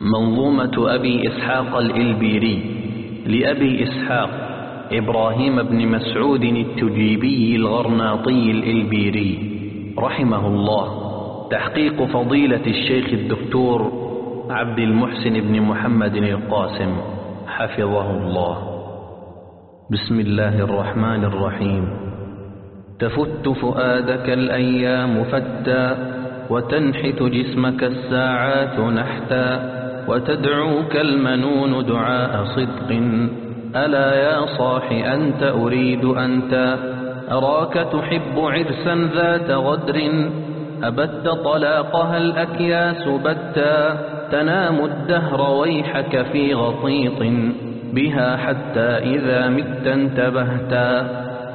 منظومة أبي إسحاق الإلبيري لأبي إسحاق إبراهيم بن مسعود التجيبي الغرناطي الإلبيري رحمه الله. تحقيق فضيلة الشيخ الدكتور عبد المحسن بن محمد القاسم. حفظه الله. بسم الله الرحمن الرحيم. تفت فؤادك الأيام فتا وتنحت جسمك الساعات نحتا. وتدعوك المنون دعاء صدق. ألا يا صاح أنت أريد أنت. أراك تحب عرسا ذات غدر. أبت طلاقها الأكياس بتا. تنام الدهر ويحك في غطيط. بها حتى إذا مت انتبهتا.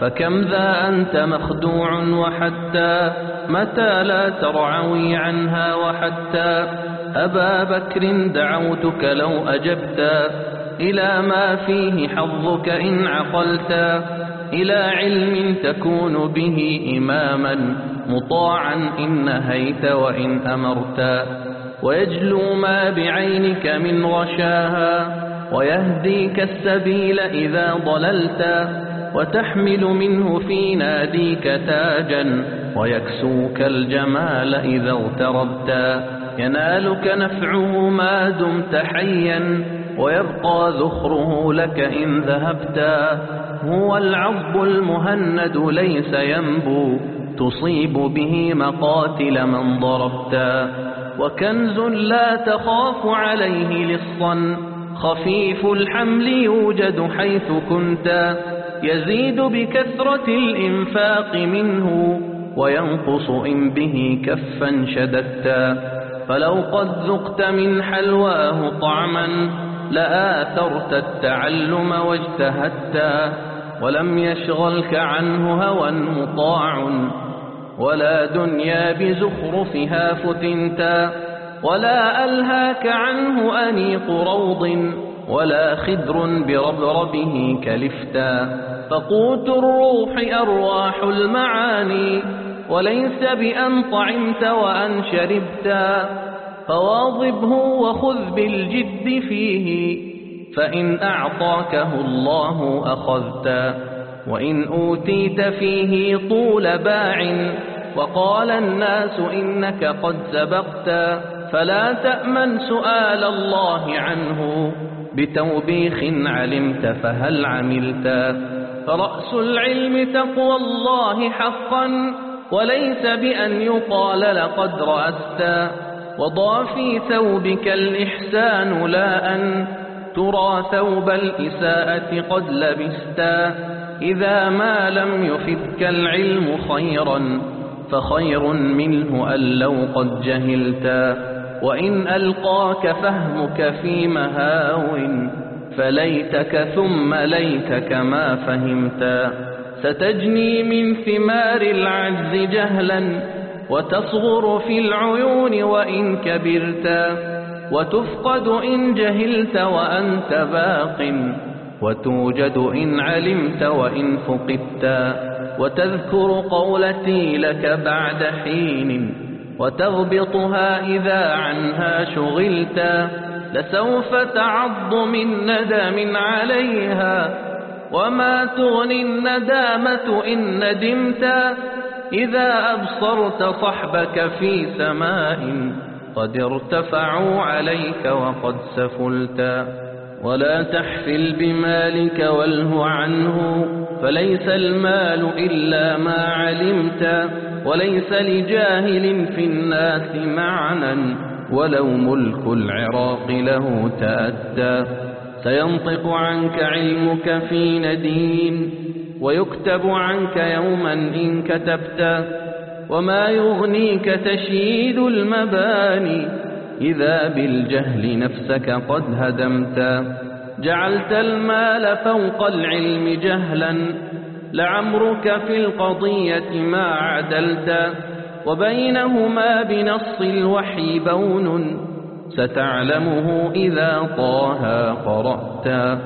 فكم ذا أنت مخدوع وحتى متى لا ترعوي عنها وحتى أبا بكر دعوتك لو أجبتا إلى ما فيه حظك إن عقلتا إلى علم تكون به إماما مطاعا إن نهيت وإن أمرتا ويجلو ما بعينك من غشاها ويهديك السبيل إذا ضللتا وتحمل منه في ناديك تاجا ويكسوك الجمال إذا اغتربتا ينالك نفعه ما دمت حيا ويبقى ذخره لك إن ذهبتا هو العضب المهند ليس ينبو تصيب به مقاتل من ضربتا وكنز لا تخاف عليه لصا خفيف الحمل يوجد حيث كنت. يزيد بكثرة الإنفاق منه وينقص إن به كفا شددتا. فلو قد ذقت من حلواه طعما لآثرت التعلم واجتهدتا. ولم يشغلك عنه هوى مطاع. ولا دنيا بزخرفها فتنتا. ولا ألهاك عنه أنيق روض. ولا خدر بربربه كلفتا. فقوت الروح أرواح المعاني. وليس بأن طعمت وأن شربتا فواظبه وخذ بالجد فيه فإن أعطاكه الله أخذتا وإن أوتيت فيه طول باع وقال الناس إنك قد سبقتا فلا تأمن سؤال الله عنه بتوبيخ علمت فهل عملتا فرأس العلم تقوى الله حقا وليس بأن يقال لقد رأستا وضع في ثوبك الإحسان لا أن ترى ثوب الإساءة قد لبستا إذا ما لم يفدك العلم خيرا فخير منه أن لو قد جهلتا وإن ألقاك فهمك في مهاو فليتك ثم ليتك ما فهمتا ستجني من ثمار العجز جهلا وتصغر في العيون وإن كبرتا وتفقد إن جهلت وأنت باق وتوجد إن علمت وإن فقدتا وتذكر قولتي لك بعد حين وتغبطها إذا عنها شغلتا لسوف تعض من ندم عليها وما تغني الندامة إن ندمتا إذا أبصرت صحبك في سماء قد ارتفعوا عليك وقد سفلتا ولا تحفل بمالك واله عنه. فليس المال إلا ما علمت. وليس لجاهل في الناس معنى ولو ملك العراق له تأتى سينطق عنك علمك في ندين ويكتب عنك يوما إن كتبت وما يغنيك تشييد المباني إذا بالجهل نفسك قد هدمت جعلت المال فوق العلم جهلا لعمرك في القضية ما عدلت وبينهما بنص الوحي بون ستعلمه إذا طه قرأت.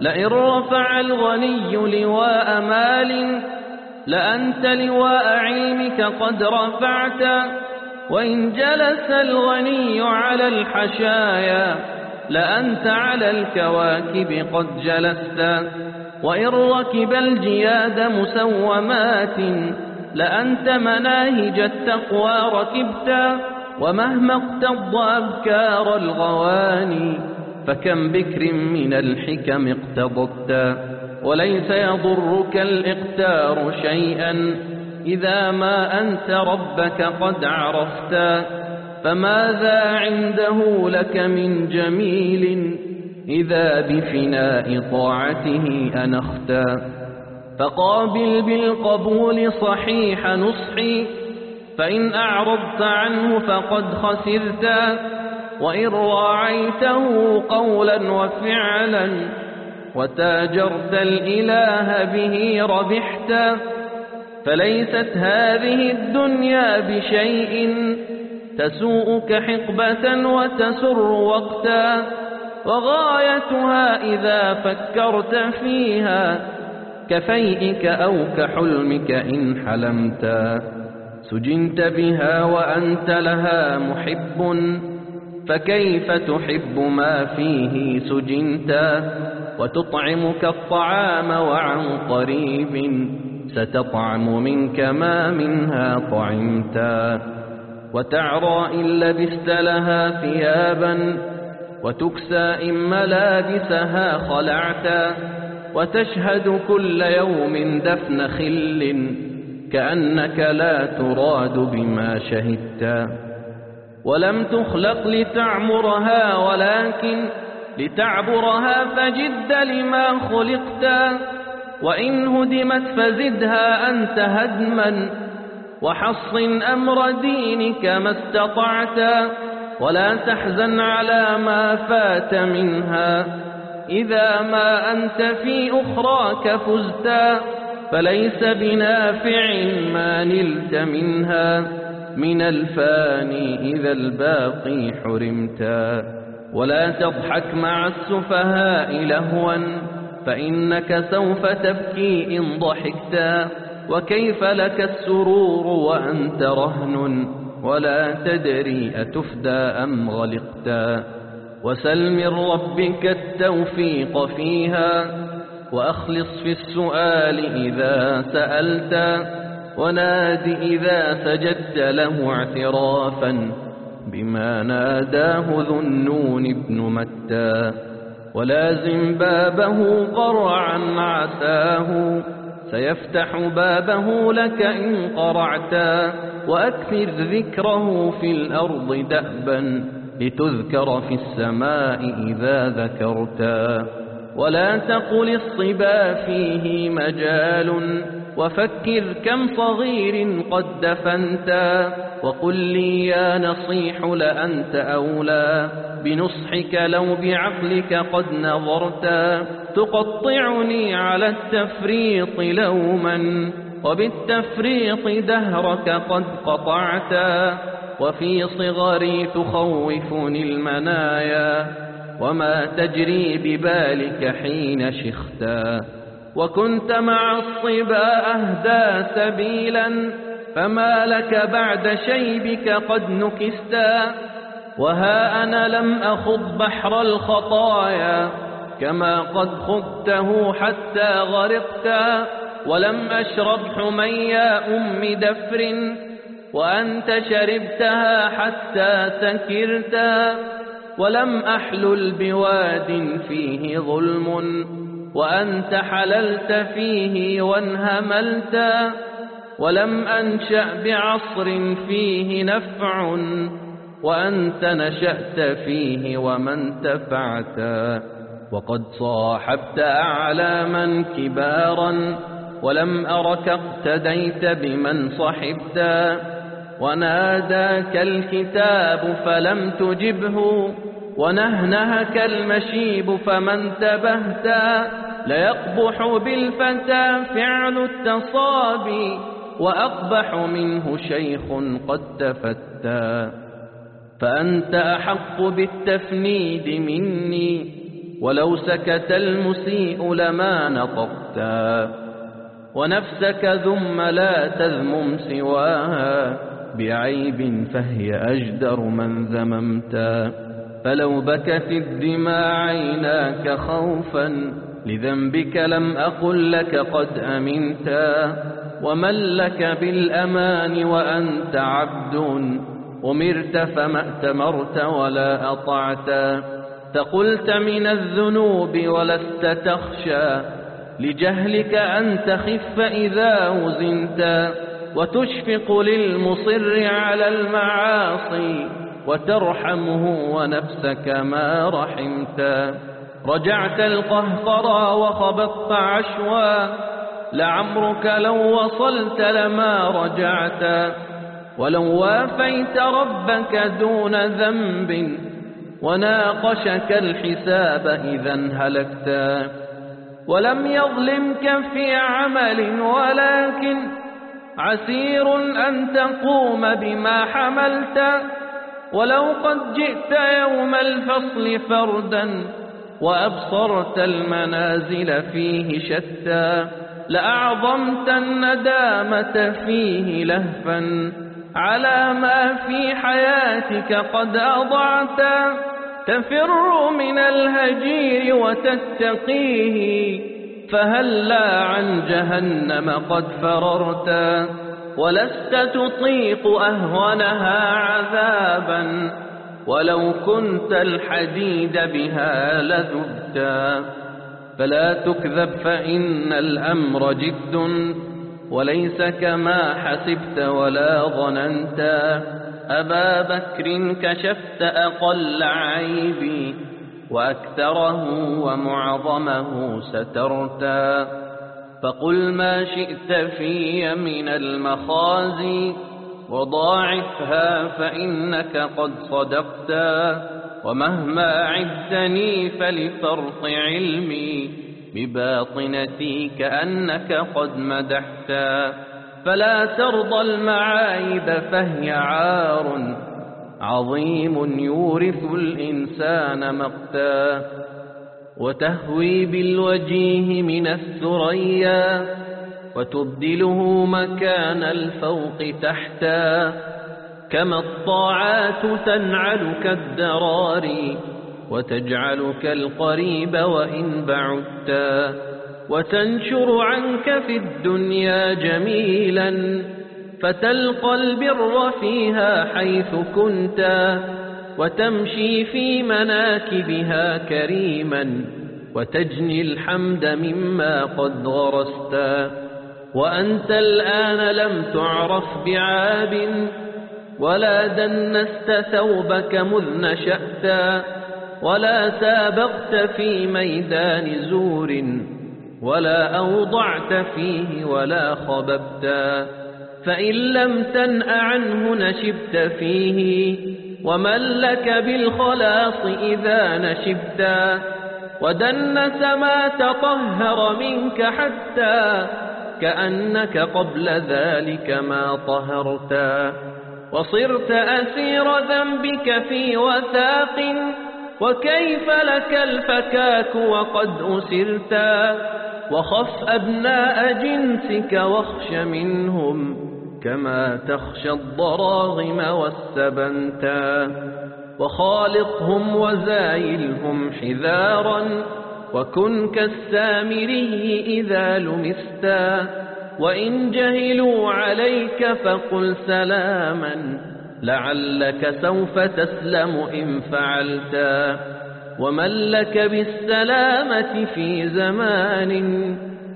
لئن رفع الغني لواء مال لأنت لواء علمك قد رفعت. وإن جلس الغني على الحشايا لأنت على الكواكب قد جلست. وإن ركب الجياد مسومات لأنت مناهج التقوى ركبتا ومهما اقتض أبكار الغواني فكم بكر من الحكم اقتضبتا وليس يضرك الإقتار شيئا إذا ما أنت ربك قد عرفتا فماذا عنده لك من جميل إذا بفناء طاعته أنختا فقابل بالقبول صحيح نصحي فإن أعرضت عنه فقد خسرتا وإن راعيته قولا وفعلا وتاجرت الإله به ربحتا فليست هذه الدنيا بشيء تسوءك حقبة وتسر وقتا. وغايتها إذا فكرت فيها كفيئك أو كحلمك إن حلمتا. سجنت بها وأنت لها محب فكيف تحب ما فيه سجنتا وتطعمك الطعام وعن قريب ستطعم منك ما منها طعمتا وتعرى إن لبست لها ثيابا وتكسى إن ملابسها خلعتا وتشهد كل يوم دفن خل كأنك لا تراد بما شهدتا ولم تخلق لتعمرها ولكن لتعبرها فجد لما خلقتا وإن هدمت فزدها أنت هدما. وحصن أمر دينك ما استطعتا ولا تحزن على ما فات منها. إذا ما أنت في أخراك فزتا فليس بنافع ما نلت منها. من الفاني إذا الباقي حرمتا. ولا تضحك مع السفهاء لهوا. فإنك سوف تبكي إن ضحكتا. وكيف لك السرور وأنت رهن؟ ولا تدري أتفدى أم غلقتا. وسل من ربك التوفيق فيها. وأخلص في السؤال إذا سألت وناد إذا سجدت له اعترافا بما ناداه ذو النون ابن متى. ولازم بابه قرعا عساه سيفتح بابه لك إن قرعتا وأكثر ذكره في الأرض دأبا لتذكر في السماء إذا ذكرتا. ولا تقل الصبا فيه مجال وفكر كم صغير قد دفنتا وقل لي يا نصيح لأنت أولى بنصحك لو بعقلك قد نظرتا تقطعني على التفريط لوما وبالتفريط دهرك قد قطعتا وفي صغري تخوفني المنايا وما تجري ببالك حين شختا وكنت مع الصبا أهدى سبيلا فما لك بعد شيبك قد نكستا وها أنا لم أخض بحر الخطايا كما قد خضته حتى غرقتا ولم أشرب حميا أم دفر وأنت شربتها حتى سكرتا ولم أحلل بواد فيه ظلم وأنت حللت فيه وانهملتا ولم أنشأ بعصر فيه نفع وأنت نشأت فيه وما انتفعتا وقد صاحبت أعلاما كبارا ولم أرك اقتديت بمن صحبتا وناداك الكتاب فلم تجبه ونهنهك المشيب فما انتبهتا ليقبح بالفتى فعل التصابي وأقبح منه شيخ قد تفتى. فأنت أحق بالتفنيد مني ولو سكت المسيء لما نطقتا ونفسك ذم لا تذمم سواها بعيب فهي أجدر من ذممتا فلو بكت الدماء عيناك خوفا لذنبك لم أقل لك قد أمنتا ومن لك بالأمان وأنت عبد أمرت فما أتمرت ولا أطعتا تقلت من الذنوب ولست تخشى لجهلك أن تخف إذا وزنتا وتشفق للمصر على المعاصي وترحمه ونفسك ما رحمتا رجعت القهقرى وخبطت عشوا لعمرك لو وصلت لما رجعتا ولو وافيت ربك دون ذنب وناقشك الحساب إذا هلكتا ولم يظلمك في عمل ولكن عسير أن تقوم بما حملت. ولو قد جئت يوم الفصل فردا وأبصرت المنازل فيه شتى لأعظمت الندامة فيه لهفا على ما في حياتك قد أضعت تفر من الهجير وتتقيه فهلا عن جهنم قد فررت ولست تطيق أهونها عذابا. ولو كنت الحديد بها لذبتا. فلا تكذب فإن الأمر جد. وليس كما حسبت ولا ظننت. أبا بكر كشفت أقل عيبي. وأكثره ومعظمه سترتا. فقل ما شئت في من المخازي وضاعفها فإنك قد صدقتا ومهما عدتني فلفرط علمي بباطنتي كأنك قد مدحتا فلا ترضى المعايب فهي عار عظيم يورث الإنسان مقتا وتهوي بالوجيه من الثريا وتبدله مكان الفوق تحتا كما الطاعات تنعلك الدراري وتجعلك القريب وإن بعدتا وتنشر عنك في الدنيا جميلا فتلقى البر فيها حيث كنتا وتمشي في مناكبها كريما وتجني الحمد مما قد غرستا وأنت الآن لم تعرف بعاب ولا دنست ثوبك مذ نشأتا ولا سابقت في ميدان زور ولا أوضعت فيه ولا خببتا فإن لم تنأ عنه نشبت فيه. ومن لك بالخلاص إذا نشبتا ودنس ما تطهر منك حتى كأنك قبل ذلك ما طهرتا وصرت أسير ذنبك في وثاق. وكيف لك الفكاك وقد أسرتا وخف أبناء جنسك واخش منهم. كما تخشى الضراغم والسبنتا وخالقهم وزايلهم حذارا وكن كالسامري إذا لمستا وإن جهلوا عليك فقل سلاما لعلك سوف تسلم إن فعلتا ومن لك بالسلامة في زمان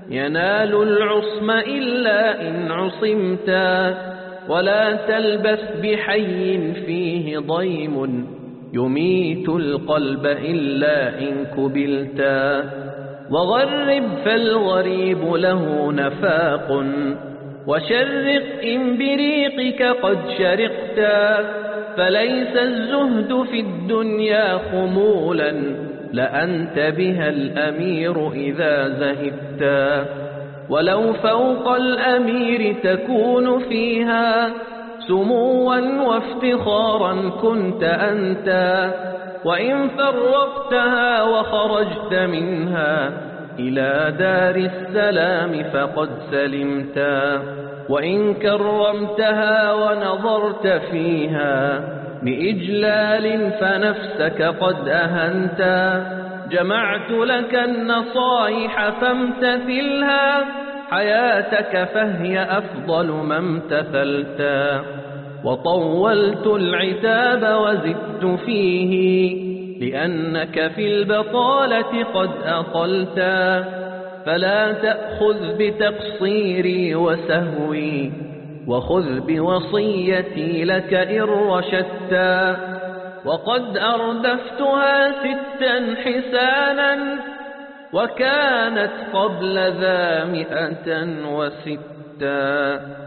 ينال العصم إلا إن عصمتا ولا تلبث بحي فيه ضيم يميت القلب إلا إن كبلتا وغرب فالغريب له نفاق وشرق إن بريقك قد شرقتا فليس الزهد في الدنيا خمولا لأنت بها الأمير إذا زهدتا ولو فوق الأمير تكون فيها سموا وافتخارا كنت أنت. وإن فرقتها وخرجت منها إلى دار السلام فقد سلمتا وإن كرمتها ونظرت فيها بإجلال فنفسك قد أهنتا جمعت لك النصائح فامتثلها. حياتك فهي أفضل ما امتثلتا وطولت العتاب وزدت فيه لأنك في البطالة قد أطلتا فلا تأخذ بتقصيري وسهوي. وخذ بوصيتي لك إن رشدتا. وقد أردفتها ستا حسانا وكانت قبل ذا مئة وستا